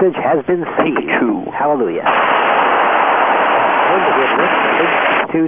message has been sent to. Hallelujah.